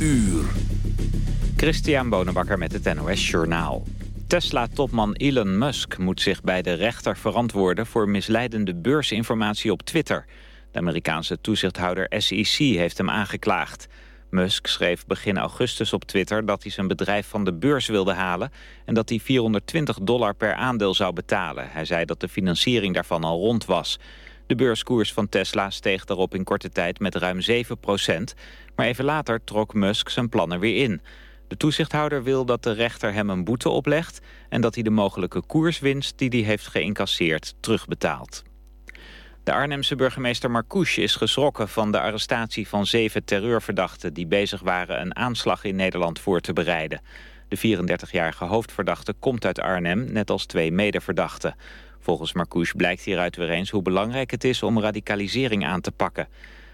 uur. Christian Bonenbakker met het NOS Journaal. Tesla-topman Elon Musk moet zich bij de rechter verantwoorden... voor misleidende beursinformatie op Twitter. De Amerikaanse toezichthouder SEC heeft hem aangeklaagd. Musk schreef begin augustus op Twitter dat hij zijn bedrijf van de beurs wilde halen... en dat hij 420 dollar per aandeel zou betalen. Hij zei dat de financiering daarvan al rond was... De beurskoers van Tesla steeg daarop in korte tijd met ruim 7 procent. Maar even later trok Musk zijn plannen weer in. De toezichthouder wil dat de rechter hem een boete oplegt... en dat hij de mogelijke koerswinst die hij heeft geïncasseerd terugbetaalt. De Arnhemse burgemeester Marcouche is geschrokken van de arrestatie van zeven terreurverdachten... die bezig waren een aanslag in Nederland voor te bereiden. De 34-jarige hoofdverdachte komt uit Arnhem, net als twee medeverdachten. Volgens Marcouche blijkt hieruit weer eens hoe belangrijk het is om radicalisering aan te pakken.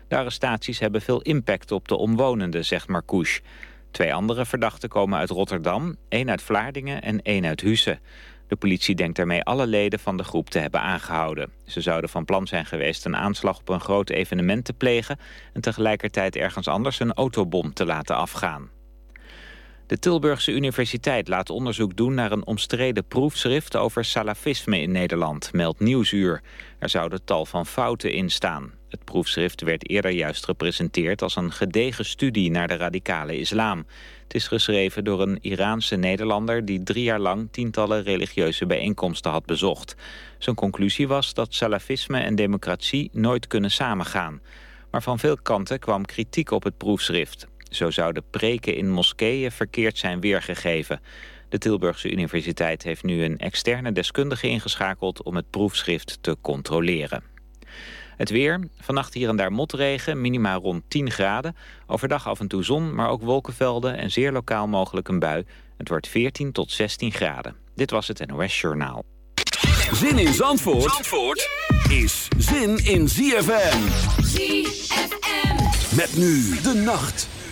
De arrestaties hebben veel impact op de omwonenden, zegt Marcouche. Twee andere verdachten komen uit Rotterdam, één uit Vlaardingen en één uit Husse. De politie denkt daarmee alle leden van de groep te hebben aangehouden. Ze zouden van plan zijn geweest een aanslag op een groot evenement te plegen... en tegelijkertijd ergens anders een autobom te laten afgaan. De Tilburgse Universiteit laat onderzoek doen naar een omstreden proefschrift over salafisme in Nederland, meldt Nieuwsuur. Er zouden tal van fouten in staan. Het proefschrift werd eerder juist gepresenteerd als een gedegen studie naar de radicale islam. Het is geschreven door een Iraanse Nederlander die drie jaar lang tientallen religieuze bijeenkomsten had bezocht. Zijn conclusie was dat salafisme en democratie nooit kunnen samengaan. Maar van veel kanten kwam kritiek op het proefschrift. Zo zouden preken in moskeeën verkeerd zijn weergegeven. De Tilburgse Universiteit heeft nu een externe deskundige ingeschakeld om het proefschrift te controleren. Het weer, vannacht hier en daar motregen, minima rond 10 graden. Overdag af en toe zon, maar ook wolkenvelden en zeer lokaal mogelijk een bui. Het wordt 14 tot 16 graden. Dit was het NOS Journaal. Zin in Zandvoort, Zandvoort is zin in ZFM. ZFM. Met nu de nacht.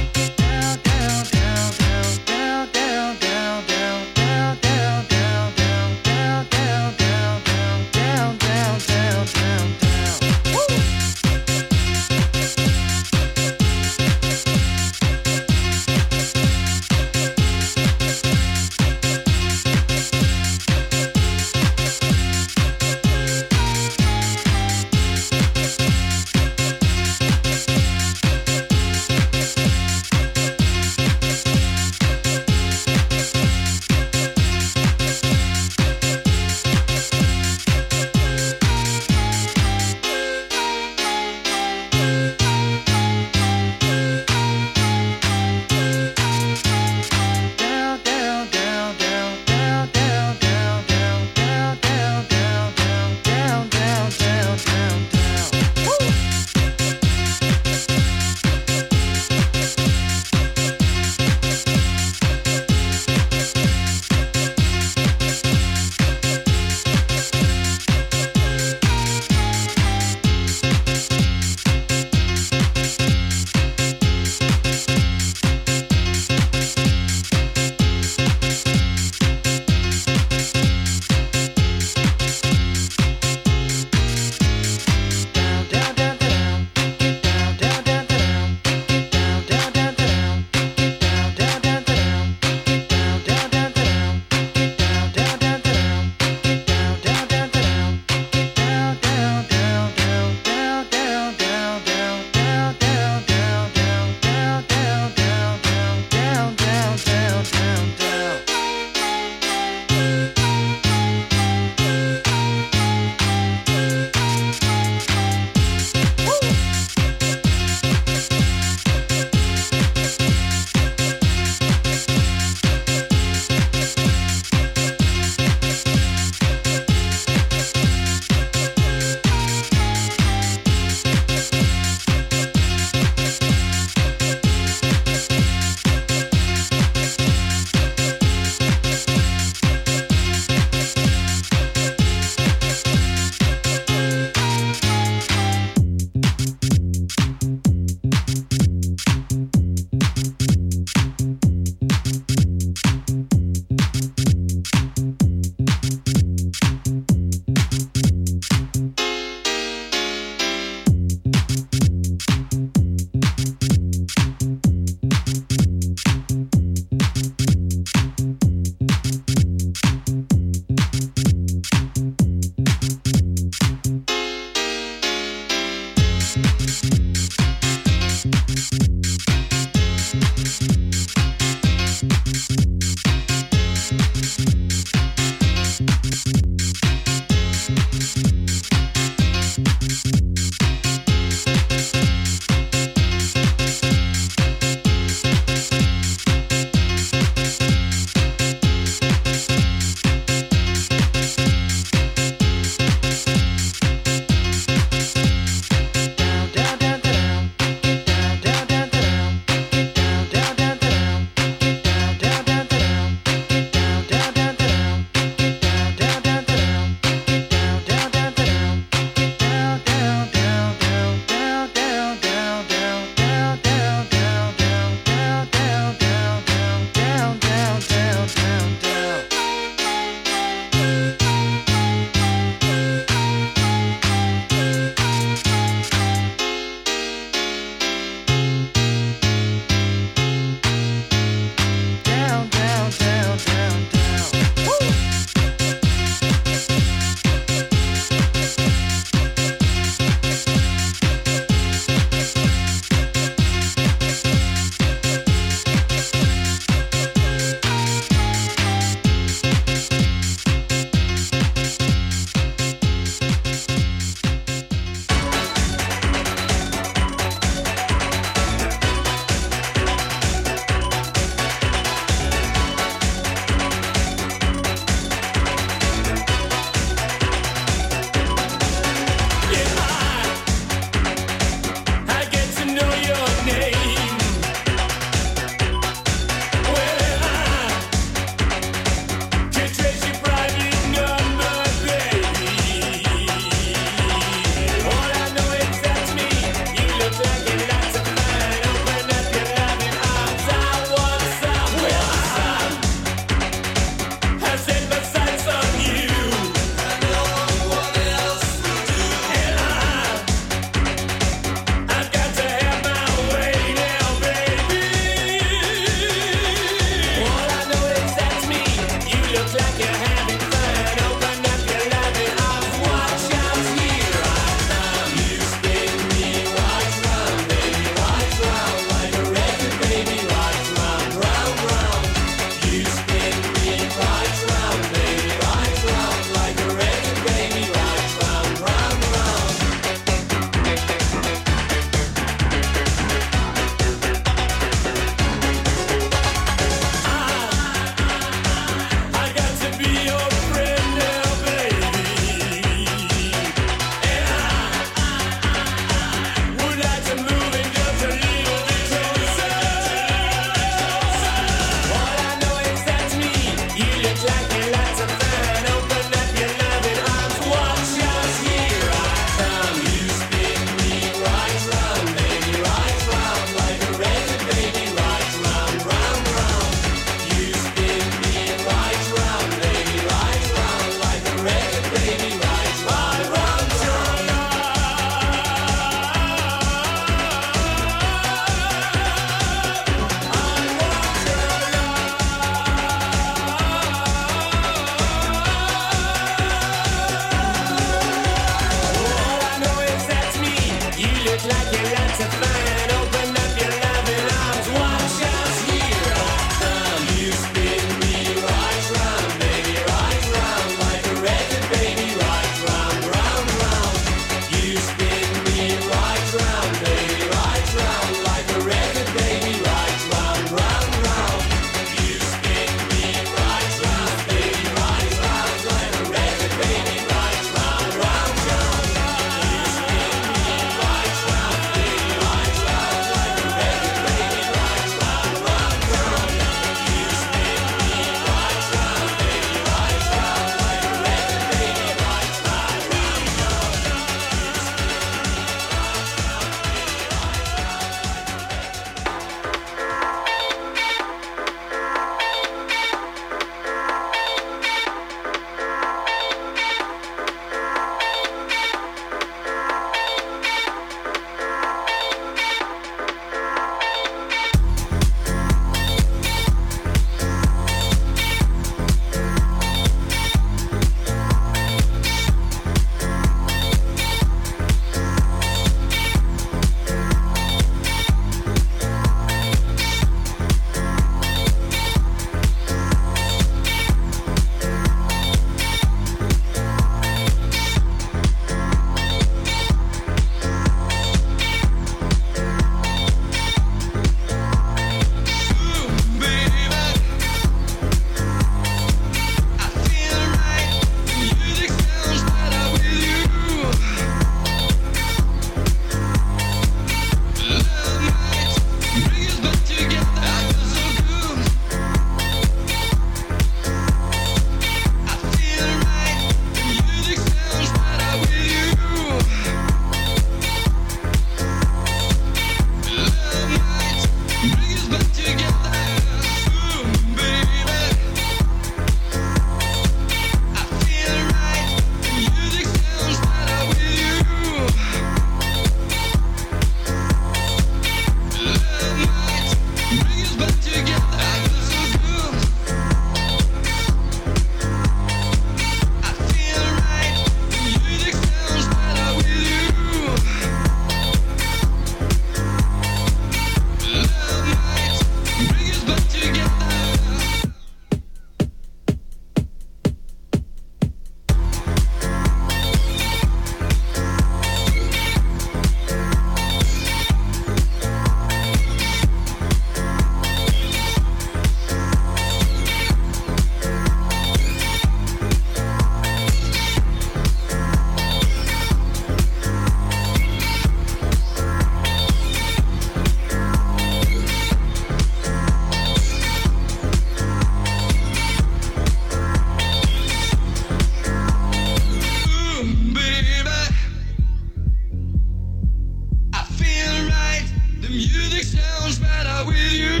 sounds better with you.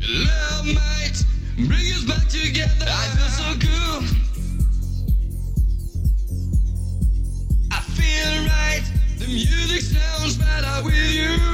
Love might bring us back together. I feel so good. I feel right. The music sounds better with you.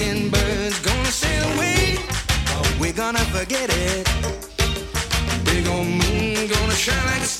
Birds gonna sail away. We're gonna forget it. Big old moon gonna shine like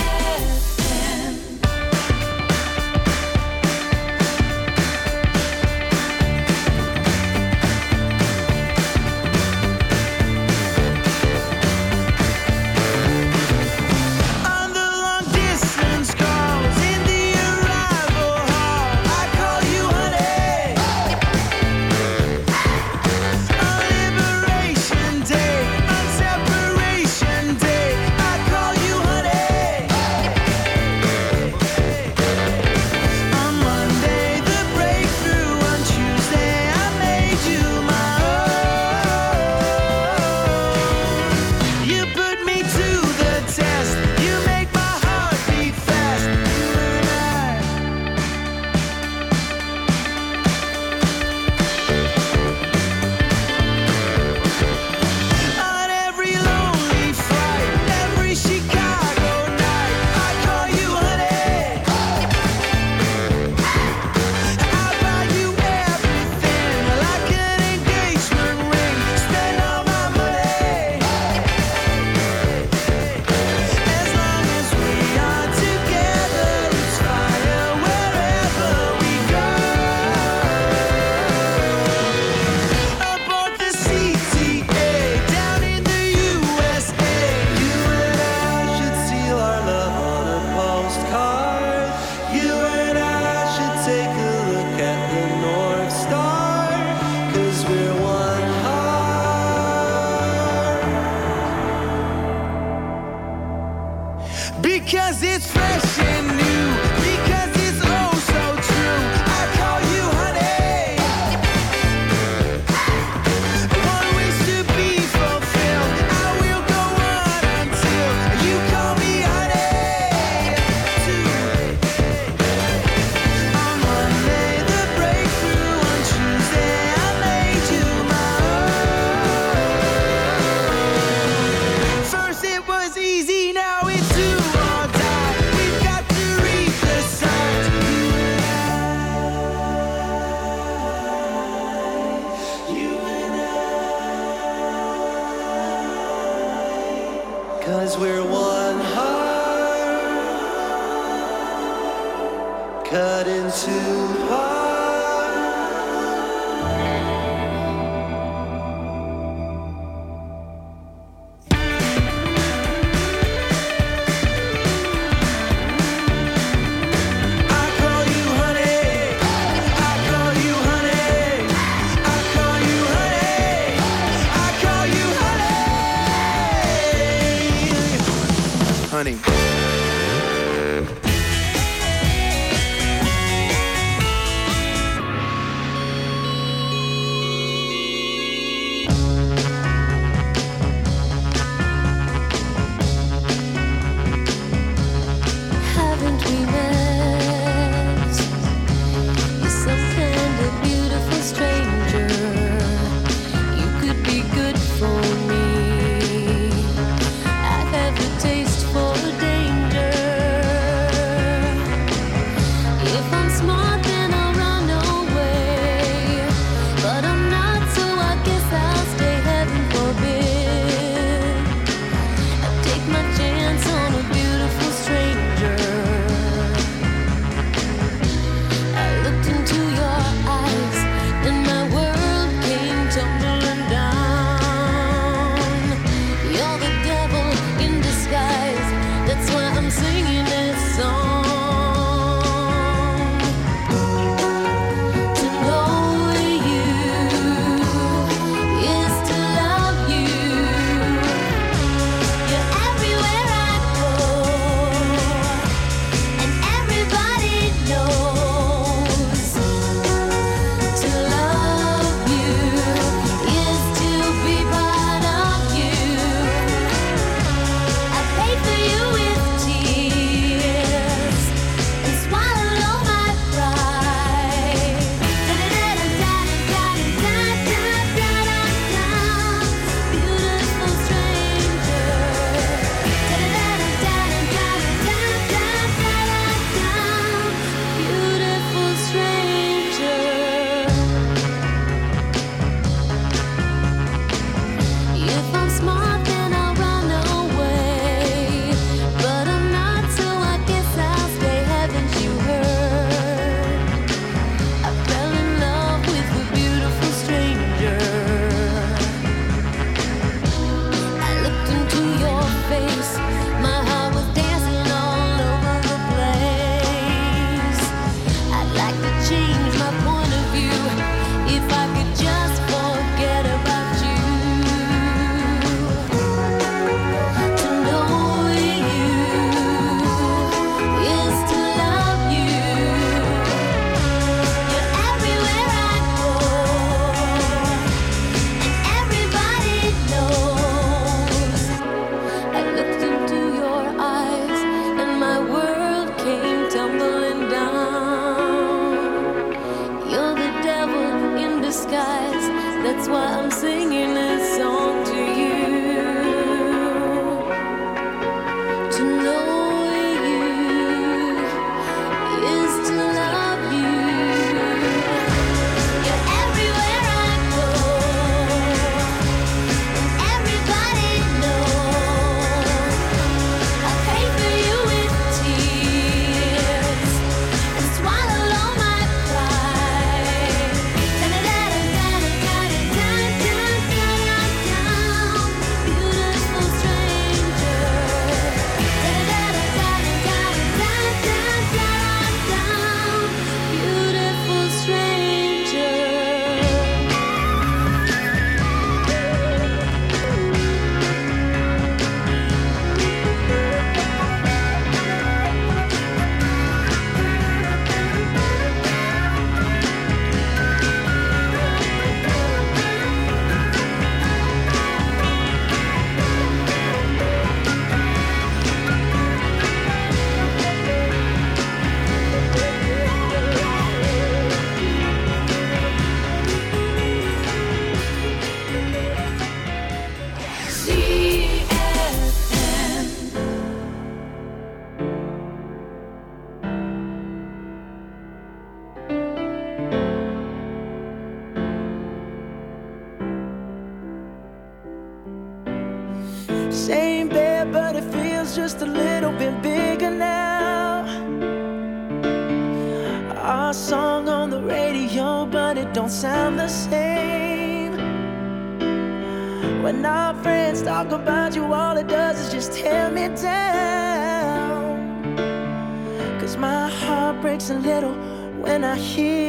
When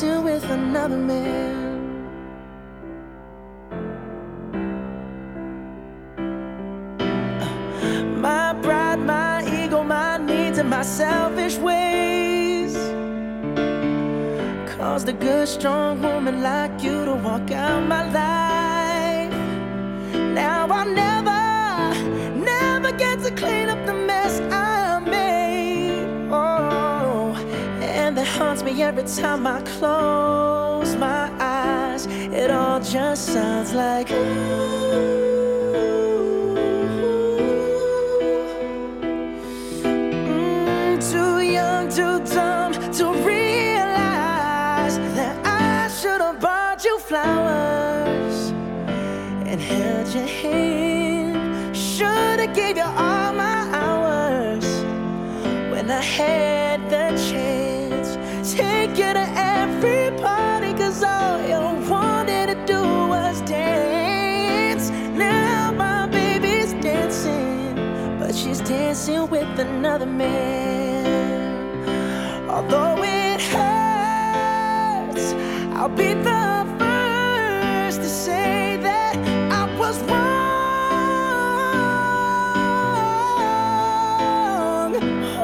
dancing with another man. My pride, my ego, my needs, and my selfish ways caused a good, strong woman like haunts me every time I close my eyes. It all just sounds like. Mm, too young, too dumb to realize that I should have bought you flowers and held your hand. Should have gave you all my hours when I had you to every party, cause all you wanted to do was dance. Now my baby's dancing, but she's dancing with another man. Although it hurts, I'll be the first to say that I was wrong.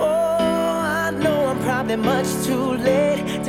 Oh, I know I'm probably much too late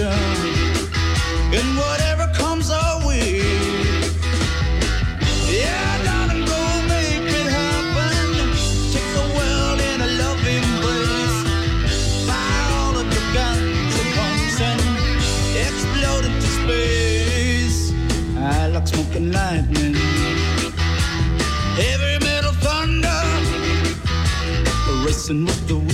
and whatever comes our way. Yeah, darling, go make it happen. Take the world in a loving. Fire all and explode into space. I like smoking lightning. Heavy metal thunder, racing with the wind.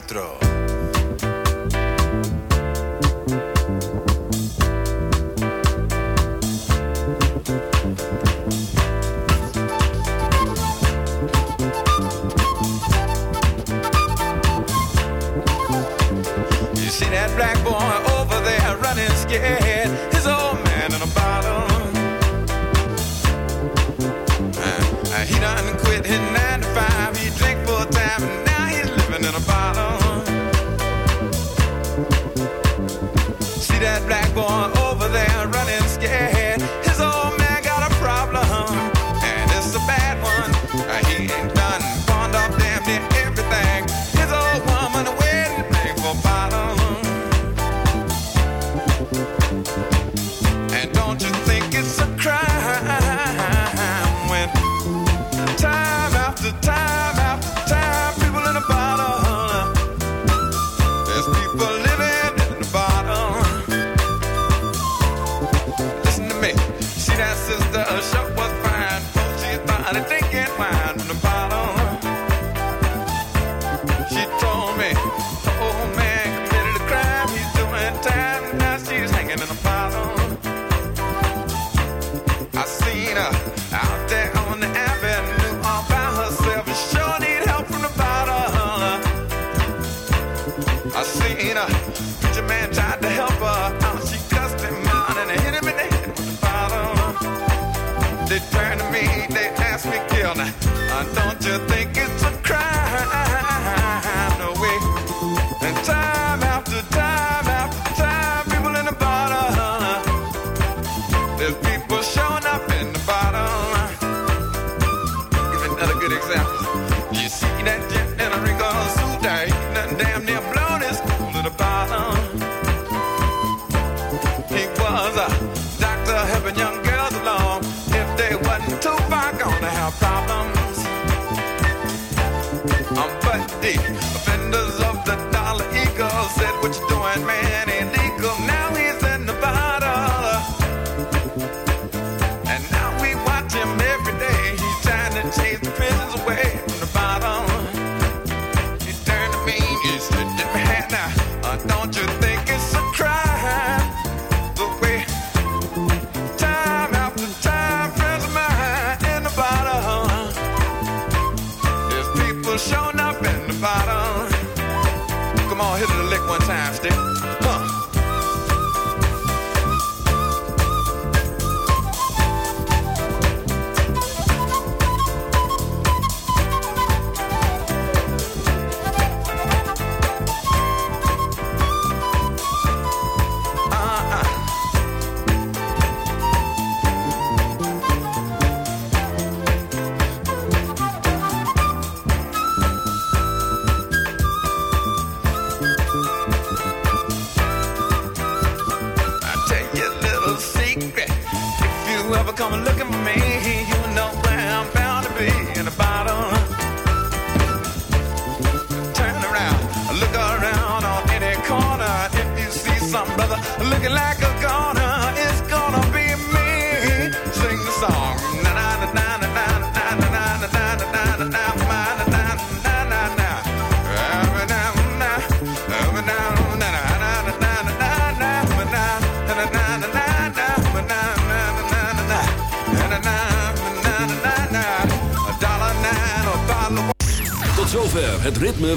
4. to said, what you doing, man?